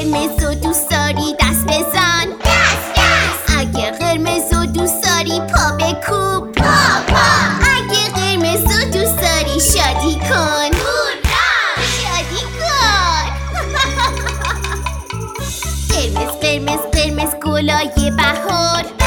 قرمز و دوست داری دست بزن. دست دست اگه قرمز و دوست داری پا بکوب. پا پا اگه قرمز و دوست داری شادی کن. هورا شادی کن. قرمز قرمز قرمز گلای بهار.